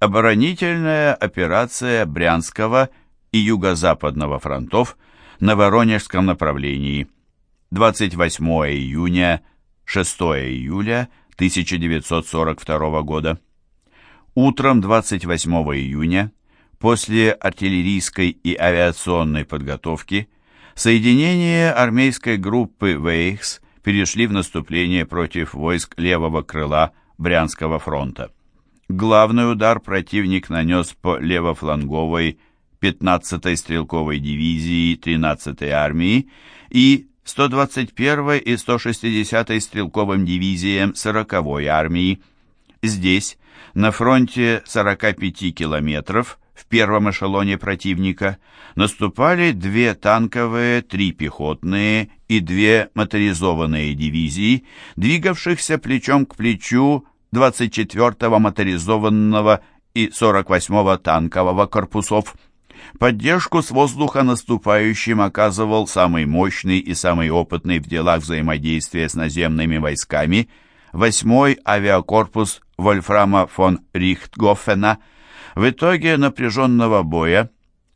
Оборонительная операция Брянского и Юго-Западного фронтов на Воронежском направлении. 28 июня, 6 июля 1942 года. Утром 28 июня, после артиллерийской и авиационной подготовки, соединения армейской группы «Вейхс» перешли в наступление против войск левого крыла Брянского фронта. Главный удар противник нанес по левофланговой 15-й стрелковой дивизии 13-й армии и 121-й и 160-й стрелковым дивизиям 40-й армии. Здесь, на фронте 45 километров, в первом эшелоне противника, наступали две танковые, три пехотные и две моторизованные дивизии, двигавшихся плечом к плечу 24-го моторизованного и 48-го танкового корпусов. Поддержку с воздуха наступающим оказывал самый мощный и самый опытный в делах взаимодействия с наземными войсками 8-й авиакорпус Вольфрама фон Рихтгофена. В итоге напряженного боя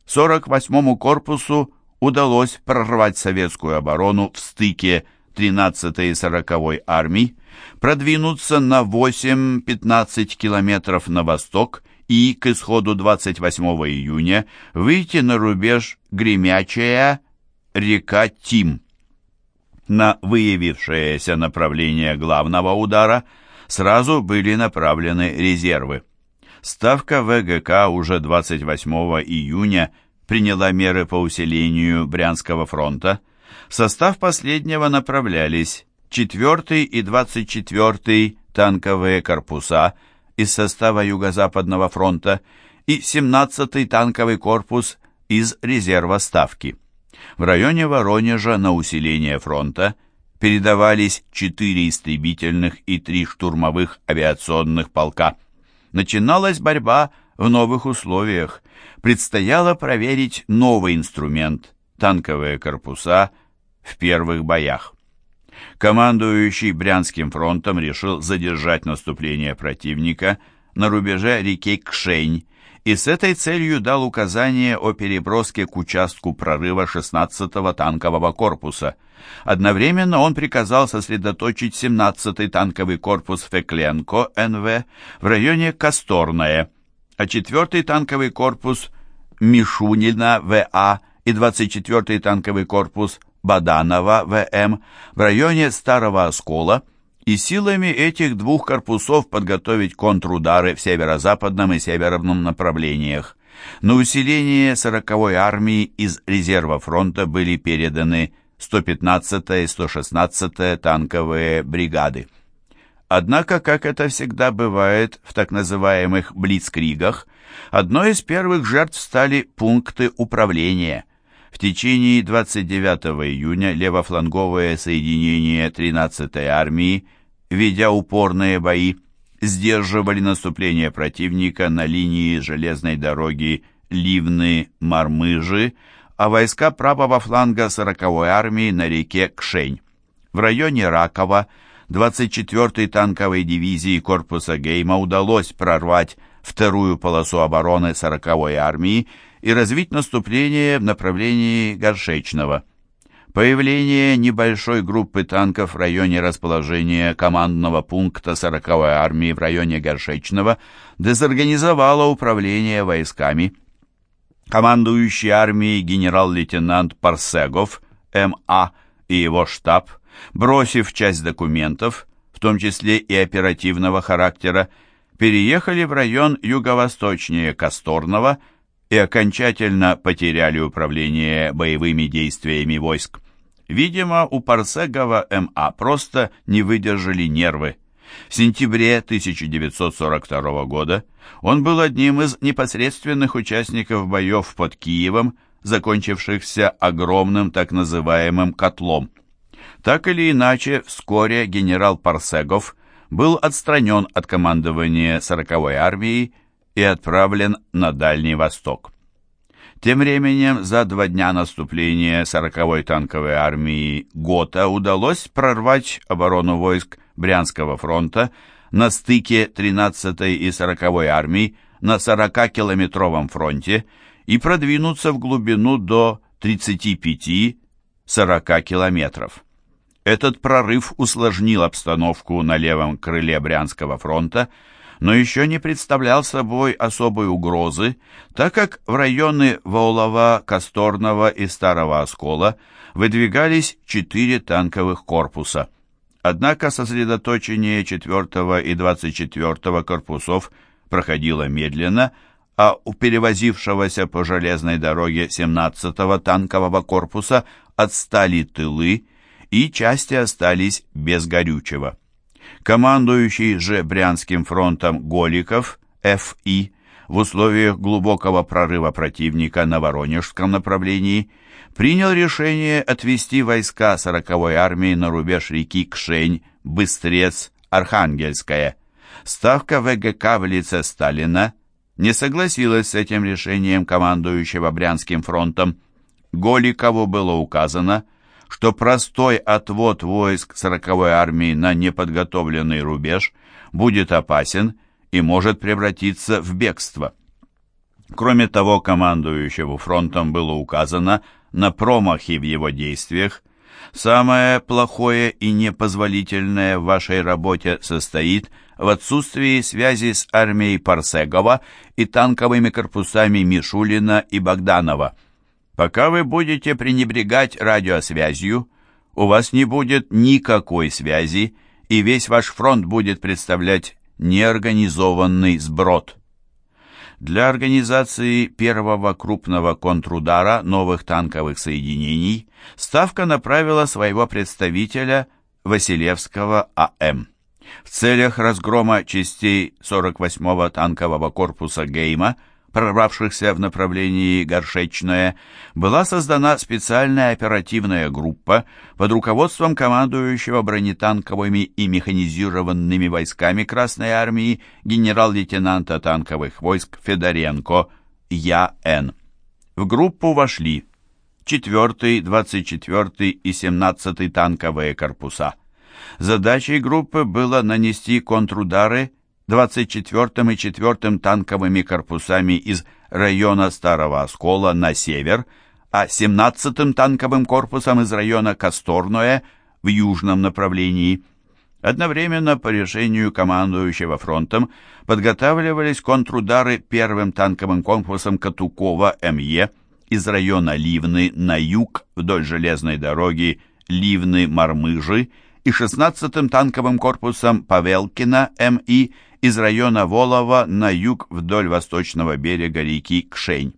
48-му корпусу удалось прорвать советскую оборону в стыке 13-й и 40-й армий, продвинуться на 8-15 километров на восток и к исходу 28 июня выйти на рубеж Гремячая река Тим. На выявившееся направление главного удара сразу были направлены резервы. Ставка ВГК уже 28 июня приняла меры по усилению Брянского фронта. В состав последнего направлялись 4 и 24 танковые корпуса из состава Юго-Западного фронта и 17-й танковый корпус из резерва Ставки. В районе Воронежа на усиление фронта передавались 4 истребительных и 3 штурмовых авиационных полка. Начиналась борьба в новых условиях. Предстояло проверить новый инструмент – танковые корпуса в первых боях командующий Брянским фронтом решил задержать наступление противника на рубеже реки Кшень и с этой целью дал указание о переброске к участку прорыва 16-го танкового корпуса. Одновременно он приказал сосредоточить 17-й танковый корпус Фекленко НВ в районе Касторное, а 4-й танковый корпус Мишунина ВА и 24-й танковый корпус Баданова ВМ в районе Старого Оскола и силами этих двух корпусов подготовить контрудары в северо-западном и северном направлениях. На усиление 40-й армии из резерва фронта были переданы 115-я и 116-я танковые бригады. Однако, как это всегда бывает в так называемых «блицкригах», одной из первых жертв стали пункты управления – в течение 29 июня левофланговое соединение 13-й армии, ведя упорные бои, сдерживали наступление противника на линии железной дороги Ливны-Мармыжи, а войска правого фланга 40-й армии на реке Кшень. В районе Ракова 24-й танковой дивизии корпуса Гейма удалось прорвать вторую полосу обороны 40-й армии и развить наступление в направлении Горшечного. Появление небольшой группы танков в районе расположения командного пункта 40-й армии в районе Горшечного дезорганизовало управление войсками. Командующий армией генерал-лейтенант Парсегов, М.А. и его штаб, бросив часть документов, в том числе и оперативного характера, переехали в район юго-восточнее Касторного и окончательно потеряли управление боевыми действиями войск. Видимо, у Парсегова МА просто не выдержали нервы. В сентябре 1942 года он был одним из непосредственных участников боев под Киевом, закончившихся огромным так называемым «котлом». Так или иначе, вскоре генерал Парсегов был отстранен от командования 40-й армией и отправлен на Дальний Восток. Тем временем за два дня наступления 40-й танковой армии ГОТА удалось прорвать оборону войск Брянского фронта на стыке 13-й и 40-й армий на 40-километровом фронте и продвинуться в глубину до 35-40 километров. Этот прорыв усложнил обстановку на левом крыле Брянского фронта, но еще не представлял собой особой угрозы, так как в районы Волова, Косторного и Старого Оскола выдвигались четыре танковых корпуса. Однако сосредоточение 4 и 24 корпусов проходило медленно, а у перевозившегося по железной дороге 17-го танкового корпуса отстали тылы, и части остались без горючего. Командующий же Брянским фронтом Голиков, Ф.И., в условиях глубокого прорыва противника на Воронежском направлении принял решение отвести войска 40-й армии на рубеж реки Кшень, Быстрец, Архангельская. Ставка ВГК в лице Сталина не согласилась с этим решением командующего Брянским фронтом. Голикову было указано, что простой отвод войск 40-й армии на неподготовленный рубеж будет опасен и может превратиться в бегство. Кроме того, командующему фронтом было указано на промахи в его действиях. Самое плохое и непозволительное в вашей работе состоит в отсутствии связи с армией Парсегова и танковыми корпусами Мишулина и Богданова. Пока вы будете пренебрегать радиосвязью, у вас не будет никакой связи, и весь ваш фронт будет представлять неорганизованный сброд. Для организации первого крупного контрудара новых танковых соединений Ставка направила своего представителя Василевского А.М. В целях разгрома частей 48-го танкового корпуса Гейма – прорвавшихся в направлении Горшечное, была создана специальная оперативная группа под руководством командующего бронетанковыми и механизированными войсками Красной Армии генерал-лейтенанта танковых войск Федоренко Я.Н. В группу вошли 4, 24 и 17 танковые корпуса. Задачей группы было нанести контрудары 24-м и 4-м танковыми корпусами из района Старого Оскола на север, а 17-м танковым корпусом из района Косторное в южном направлении. Одновременно по решению командующего фронтом подготавливались контрудары первым танковым корпусом Катукова МЕ из района Ливны на юг вдоль железной дороги Ливны-Мармыжи и 16-м танковым корпусом Павелкина МИ из района Волова на юг вдоль восточного берега реки Кшень.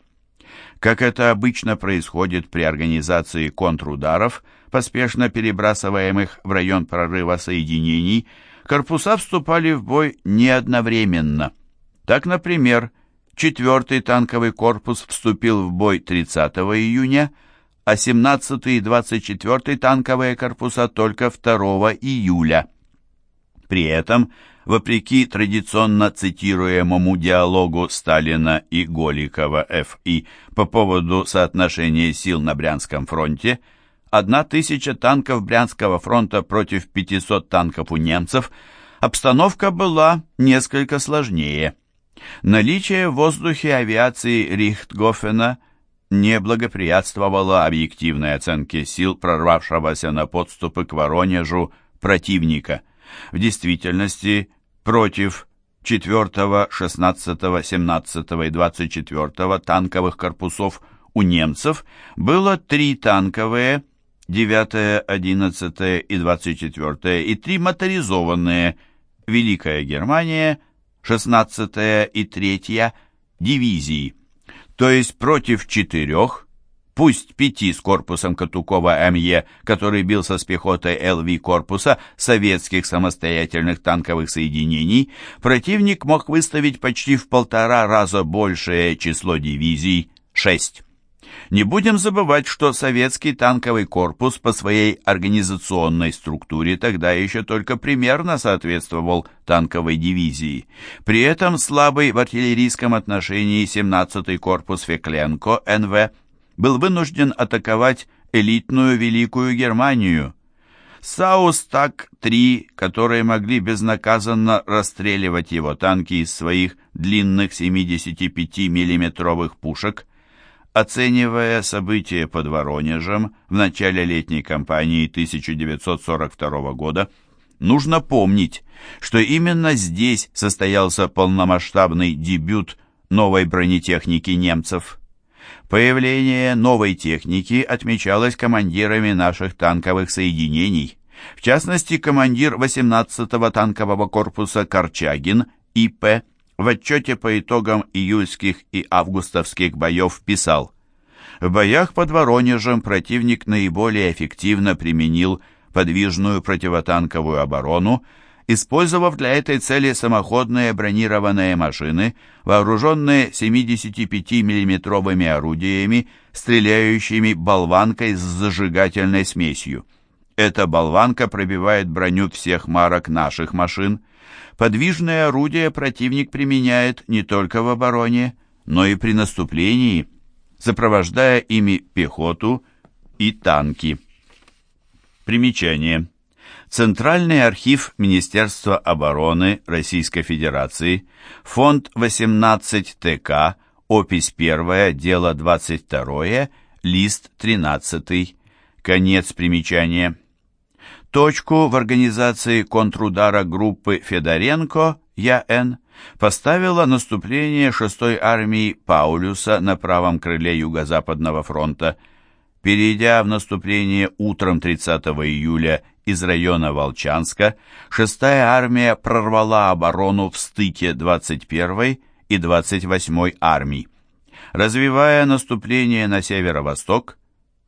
Как это обычно происходит при организации контрударов, поспешно перебрасываемых в район прорыва соединений, корпуса вступали в бой не одновременно. Так, например, 4-й танковый корпус вступил в бой 30 июня, а 17-й и 24-й танковые корпуса только 2 июля. При этом вопреки традиционно цитируемому диалогу Сталина и Голикова Ф.И. по поводу соотношения сил на Брянском фронте, одна тысяча танков Брянского фронта против 500 танков у немцев, обстановка была несколько сложнее. Наличие в воздухе авиации Рихтгофена не благоприятствовало объективной оценке сил прорвавшегося на подступы к Воронежу противника. В действительности против 4, 16, 17 и 24 танковых корпусов у немцев было три танковые, 9, 11 и 24 и три моторизованные, Великая Германия, 16 и 3 дивизии, то есть против четырех пусть пяти с корпусом Катукова МЕ, который бился с пехотой ЛВ корпуса советских самостоятельных танковых соединений, противник мог выставить почти в полтора раза большее число дивизий – шесть. Не будем забывать, что советский танковый корпус по своей организационной структуре тогда еще только примерно соответствовал танковой дивизии. При этом слабый в артиллерийском отношении 17-й корпус Фекленко НВ – был вынужден атаковать элитную Великую Германию. Саустак-3, которые могли безнаказанно расстреливать его танки из своих длинных 75 миллиметровых пушек, оценивая события под Воронежем в начале летней кампании 1942 года, нужно помнить, что именно здесь состоялся полномасштабный дебют новой бронетехники немцев – Появление новой техники отмечалось командирами наших танковых соединений. В частности, командир 18-го танкового корпуса Корчагин И.П. в отчете по итогам июльских и августовских боев писал «В боях под Воронежем противник наиболее эффективно применил подвижную противотанковую оборону, использовав для этой цели самоходные бронированные машины, вооруженные 75 миллиметровыми орудиями, стреляющими болванкой с зажигательной смесью. Эта болванка пробивает броню всех марок наших машин. Подвижные орудия противник применяет не только в обороне, но и при наступлении, сопровождая ими пехоту и танки. Примечание. Центральный архив Министерства обороны Российской Федерации, фонд 18 ТК, опись 1, дело 22, лист 13, конец примечания. Точку в организации контрудара группы Федоренко Я.Н. поставила наступление 6-й армии Паулюса на правом крыле Юго-Западного фронта. Перейдя в наступление утром 30 июля из района Волчанска 6-я армия прорвала оборону в стыке 21-й и 28-й армий. Развивая наступление на северо-восток,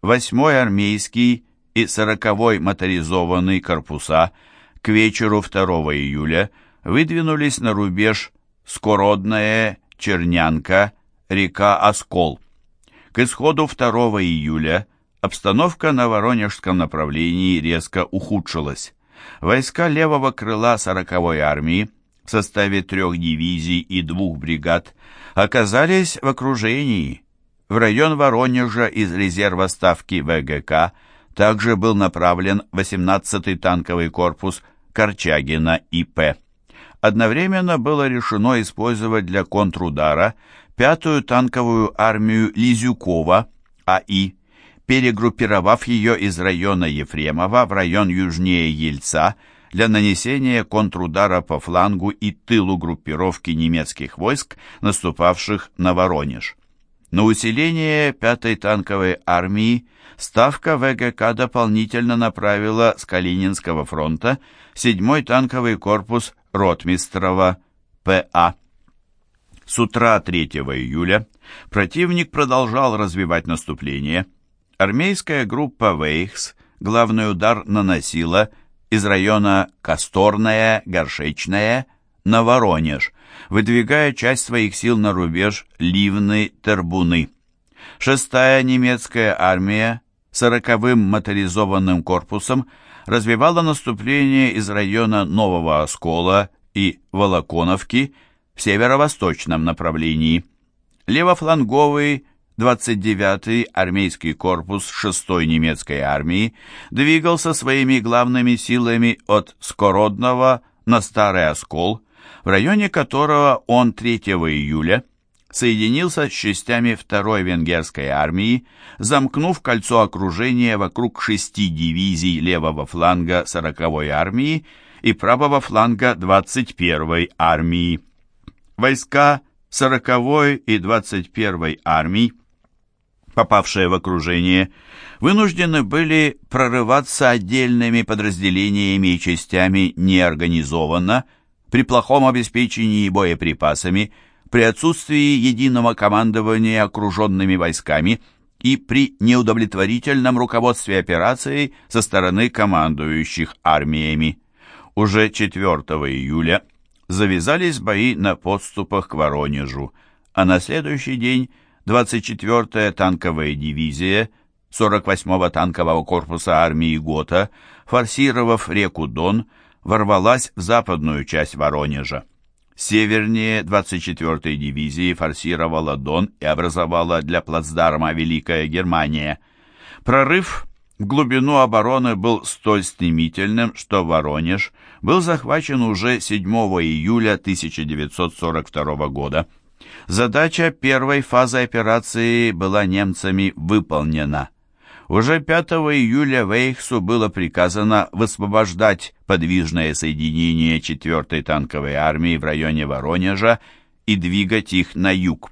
8-й армейский и 40-й моторизованный корпуса к вечеру 2 июля выдвинулись на рубеж Скородная, Чернянка, река Оскол. К исходу 2 июля – Обстановка на Воронежском направлении резко ухудшилась. Войска левого крыла 40-й армии в составе трех дивизий и двух бригад оказались в окружении. В район Воронежа из резерва ставки ВГК также был направлен 18-й танковый корпус Корчагина ИП. Одновременно было решено использовать для контрудара пятую танковую армию Лизюкова АИ перегруппировав ее из района Ефремова в район южнее Ельца для нанесения контрудара по флангу и тылу группировки немецких войск, наступавших на Воронеж. На усиление 5-й танковой армии Ставка ВГК дополнительно направила с Калининского фронта 7-й танковый корпус Ротмистрова ПА. С утра 3 июля противник продолжал развивать наступление – Армейская группа «Вейхс» главный удар наносила из района Касторная, Горшечная на Воронеж, выдвигая часть своих сил на рубеж Ливны-Тербуны. Шестая немецкая армия сороковым моторизованным корпусом развивала наступление из района Нового Оскола и Волоконовки в северо-восточном направлении. Левофланговый 29-й армейский корпус 6-й немецкой армии двигался своими главными силами от Скородного на Старый Оскол, в районе которого он 3 июля соединился с частями 2-й венгерской армии, замкнув кольцо окружения вокруг шести дивизий левого фланга 40-й армии и правого фланга 21-й армии. Войска 40-й и 21-й армий попавшие в окружение, вынуждены были прорываться отдельными подразделениями и частями неорганизованно, при плохом обеспечении боеприпасами, при отсутствии единого командования окруженными войсками и при неудовлетворительном руководстве операцией со стороны командующих армиями. Уже 4 июля завязались бои на подступах к Воронежу, а на следующий день 24-я танковая дивизия 48-го танкового корпуса армии ГОТА, форсировав реку Дон, ворвалась в западную часть Воронежа. Севернее 24-й дивизии форсировала Дон и образовала для плацдарма Великая Германия. Прорыв в глубину обороны был столь стремительным, что Воронеж был захвачен уже 7 июля 1942 года. Задача первой фазы операции была немцами выполнена. Уже 5 июля Вейхсу было приказано высвобождать подвижное соединение 4-й танковой армии в районе Воронежа и двигать их на юг.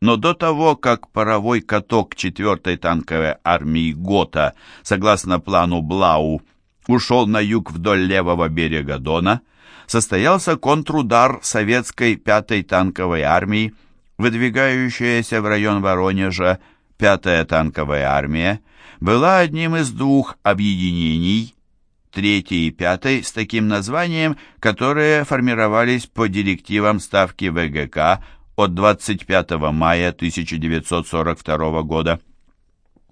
Но до того, как паровой каток 4-й танковой армии ГОТА, согласно плану Блау, ушел на юг вдоль левого берега Дона, состоялся контрудар советской 5-й танковой армии, выдвигающаяся в район Воронежа 5-я танковая армия, была одним из двух объединений, 3 и 5 с таким названием, которые формировались по директивам Ставки ВГК от 25 мая 1942 года.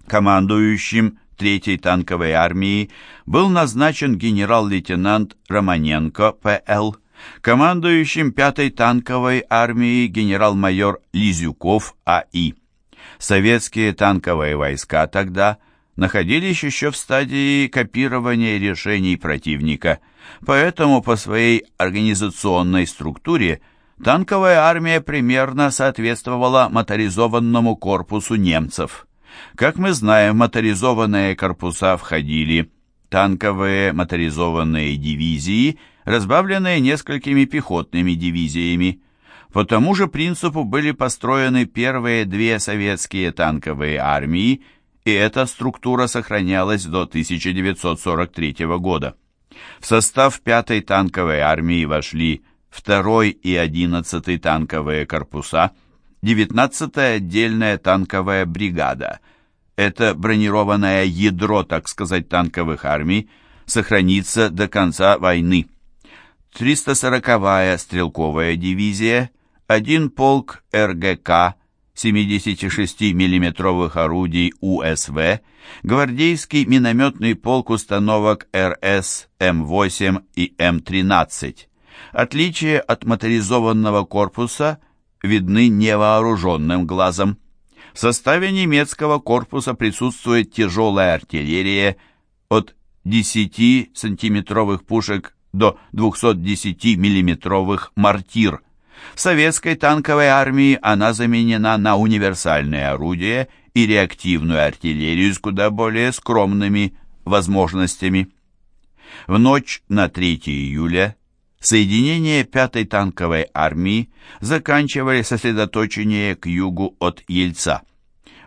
Командующим 3-й танковой армии был назначен генерал-лейтенант Романенко П.Л., командующим 5-й танковой армией генерал-майор Лизюков А.И. Советские танковые войска тогда находились еще в стадии копирования решений противника, поэтому по своей организационной структуре танковая армия примерно соответствовала моторизованному корпусу немцев. Как мы знаем, моторизованные корпуса входили танковые моторизованные дивизии, разбавленные несколькими пехотными дивизиями. По тому же принципу были построены первые две советские танковые армии – и эта структура сохранялась до 1943 года. В состав 5-й танковой армии вошли 2-й и 11-й танковые корпуса, 19-я отдельная танковая бригада. Это бронированное ядро, так сказать, танковых армий, сохранится до конца войны. 340-я стрелковая дивизия, один полк РГК 76 миллиметровых орудий УСВ, гвардейский минометный полк установок РС М8 и М13. Отличия от моторизованного корпуса видны невооруженным глазом. В составе немецкого корпуса присутствует тяжелая артиллерия от 10-сантиметровых пушек до 210 миллиметровых мортир – в советской танковой армии она заменена на универсальные орудия и реактивную артиллерию с куда более скромными возможностями. В ночь на 3 июля соединения 5-й танковой армии заканчивали сосредоточение к югу от Ельца.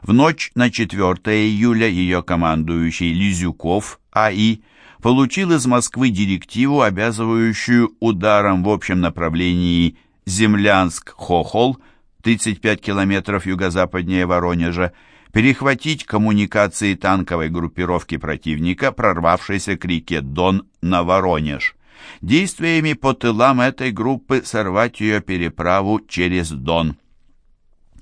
В ночь на 4 июля ее командующий Лизюков А.И. получил из Москвы директиву, обязывающую ударом в общем направлении Землянск-Хохол, 35 километров юго-западнее Воронежа, перехватить коммуникации танковой группировки противника, прорвавшейся к реке Дон на Воронеж. Действиями по тылам этой группы сорвать ее переправу через Дон.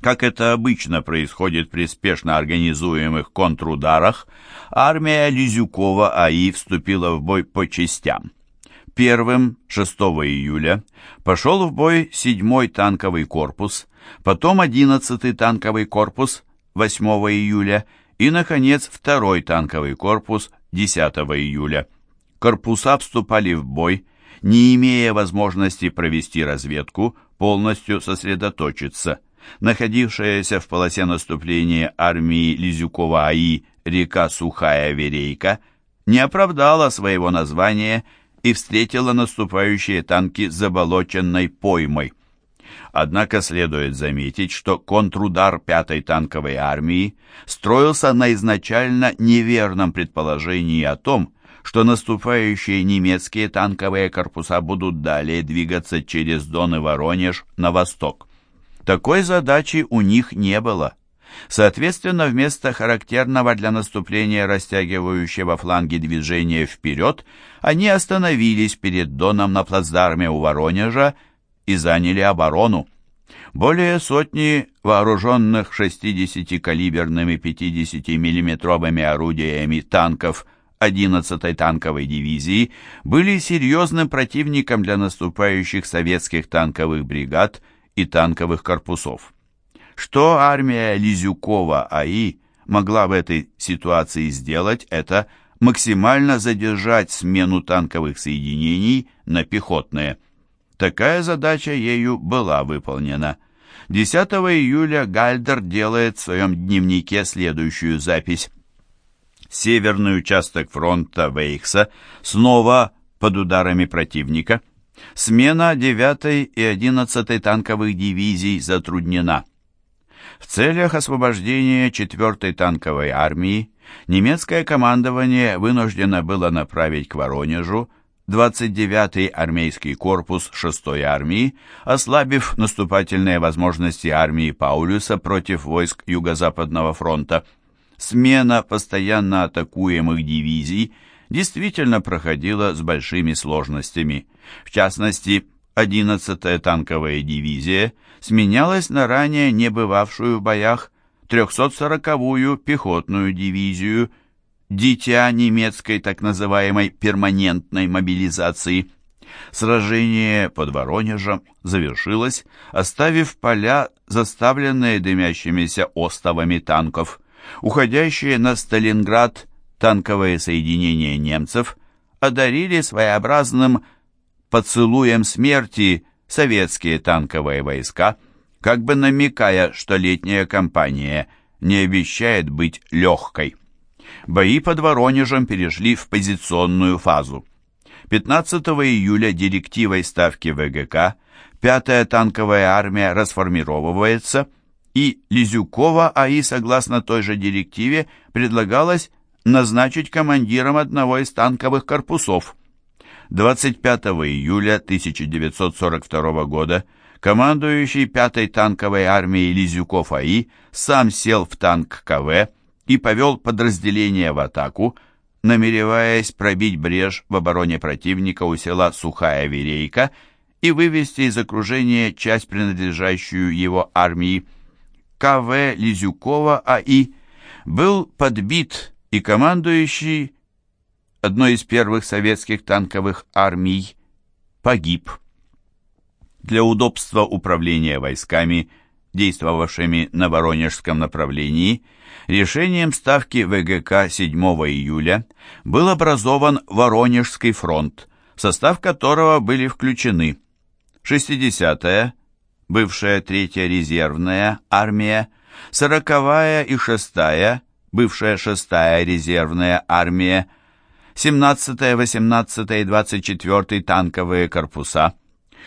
Как это обычно происходит при спешно организуемых контрударах, армия Лизюкова АИ вступила в бой по частям. Первым 6 июля пошел в бой 7-й танковый корпус, потом 11-й танковый корпус 8 июля и, наконец, 2-й танковый корпус 10 июля. Корпуса вступали в бой, не имея возможности провести разведку, полностью сосредоточиться. Находившаяся в полосе наступления армии Лизюкова-АИ река Сухая Верейка не оправдала своего названия и встретила наступающие танки заболоченной поймой. Однако следует заметить, что контрудар 5-й танковой армии строился на изначально неверном предположении о том, что наступающие немецкие танковые корпуса будут далее двигаться через Дон и Воронеж на восток. Такой задачи у них не было. Соответственно, вместо характерного для наступления растягивающего фланги движения вперед, они остановились перед Доном на плацдарме у Воронежа и заняли оборону. Более сотни вооруженных 60-калиберными 50-миллиметровыми орудиями танков 11-й танковой дивизии были серьезным противником для наступающих советских танковых бригад и танковых корпусов что армия Лизюкова АИ могла в этой ситуации сделать, это максимально задержать смену танковых соединений на пехотные. Такая задача ею была выполнена. 10 июля Гальдер делает в своем дневнике следующую запись. Северный участок фронта Вейхса снова под ударами противника. Смена 9 и 11 танковых дивизий затруднена. В целях освобождения 4 танковой армии немецкое командование вынуждено было направить к Воронежу 29-й армейский корпус 6-й армии, ослабив наступательные возможности армии Паулюса против войск Юго-Западного фронта. Смена постоянно атакуемых дивизий действительно проходила с большими сложностями. В частности, 11-я танковая дивизия сменялась на ранее не бывавшую в боях 340-ю пехотную дивизию, дитя немецкой так называемой перманентной мобилизации. Сражение под Воронежем завершилось, оставив поля, заставленные дымящимися остовами танков. Уходящие на Сталинград танковые соединения немцев одарили своеобразным поцелуем смерти советские танковые войска, как бы намекая, что летняя кампания не обещает быть легкой. Бои под Воронежем перешли в позиционную фазу. 15 июля директивой Ставки ВГК 5-я танковая армия расформировывается, и Лизюкова АИ, согласно той же директиве, предлагалось назначить командиром одного из танковых корпусов. 25 июля 1942 года командующий 5-й танковой армией Лизюков АИ сам сел в танк КВ и повел подразделение в атаку, намереваясь пробить брешь в обороне противника у села Сухая Верейка и вывести из окружения часть, принадлежащую его армии. КВ Лизюкова АИ был подбит и командующий одной из первых советских танковых армий погиб. Для удобства управления войсками, действовавшими на Воронежском направлении, решением Ставки ВГК 7 июля был образован Воронежский фронт, в состав которого были включены 60-я, бывшая 3-я резервная армия, 40-я и 6-я, бывшая 6-я резервная армия, 17-я, 18-я и 24-й танковые корпуса.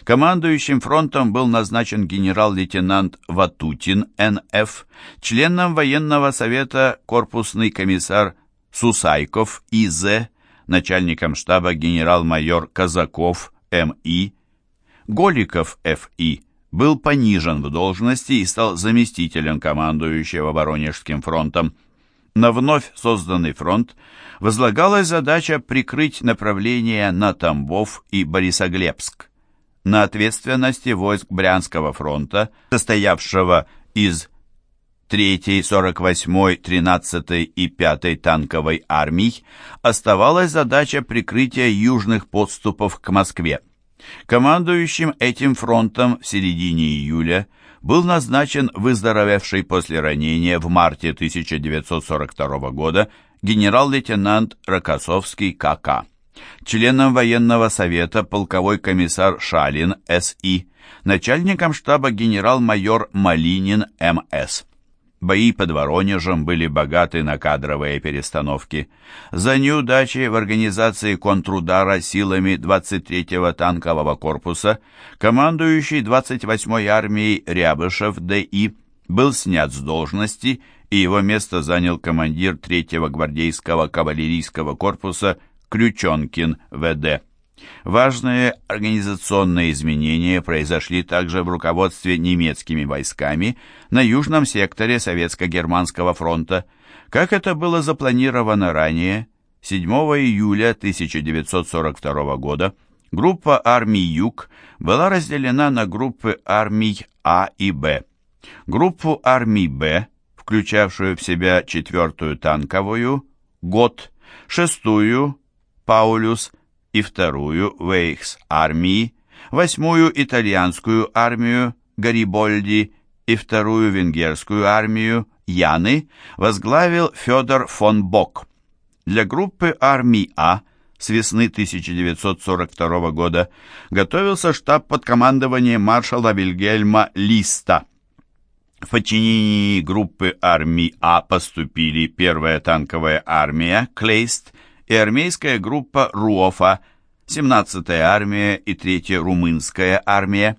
Командующим фронтом был назначен генерал-лейтенант Ватутин Н.Ф., членом военного совета корпусный комиссар Сусайков И.З., начальником штаба генерал-майор Казаков М.И., Голиков Ф.И., был понижен в должности и стал заместителем командующего Воронежским фронтом. На вновь созданный фронт возлагалась задача прикрыть направления на Тамбов и Борисоглебск. На ответственности войск Брянского фронта, состоявшего из 3-й, 48-й, 13-й и 5-й танковой армий, оставалась задача прикрытия южных подступов к Москве. Командующим этим фронтом в середине июля был назначен выздоровевший после ранения в марте 1942 года генерал-лейтенант Рокоссовский К.К. Членом военного совета полковой комиссар Шалин С.И., начальником штаба генерал-майор Малинин М.С. Бои под Воронежем были богаты на кадровые перестановки. За неудачи в организации контрудара силами 23-го танкового корпуса командующий 28-й армией Рябышев Д.И. был снят с должности, и его место занял командир 3-го гвардейского кавалерийского корпуса Крючонкин В.Д. Важные организационные изменения произошли также в руководстве немецкими войсками на южном секторе Советско-Германского фронта. Как это было запланировано ранее, 7 июля 1942 года группа армий «Юг» была разделена на группы армий А и Б. Группу армий «Б», включавшую в себя 4-ю танковую, ГОТ, 6-ю, Паулюс, и вторую Вейхс армии, восьмую итальянскую армию Гарибольди и вторую венгерскую армию Яны возглавил Федор фон Бок. Для группы армий А с весны 1942 года готовился штаб под командованием маршала Вильгельма Листа. В подчинении группы армий А поступили первая танковая армия Клейст и армейская группа Руофа, 17-я армия и 3-я румынская армия.